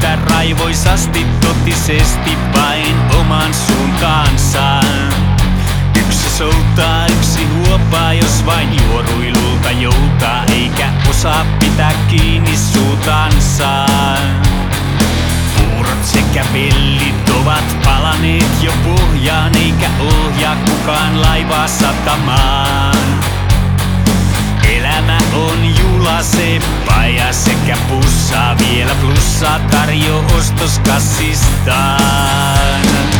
yhtä raivoisasti totisesti vain oman suuntaansa. Yksi soutaa, yksi huopaa, jos vain juoruilulta joutaa, eikä osaa pitää kiinni suutansa. Puurot sekä vellit ovat palaneet jo pohjaan, eikä ohjaa kukaan laivaa satamaan. On julaseppa ja sekä pussaa vielä plussaa tarjo ostoskassistaan.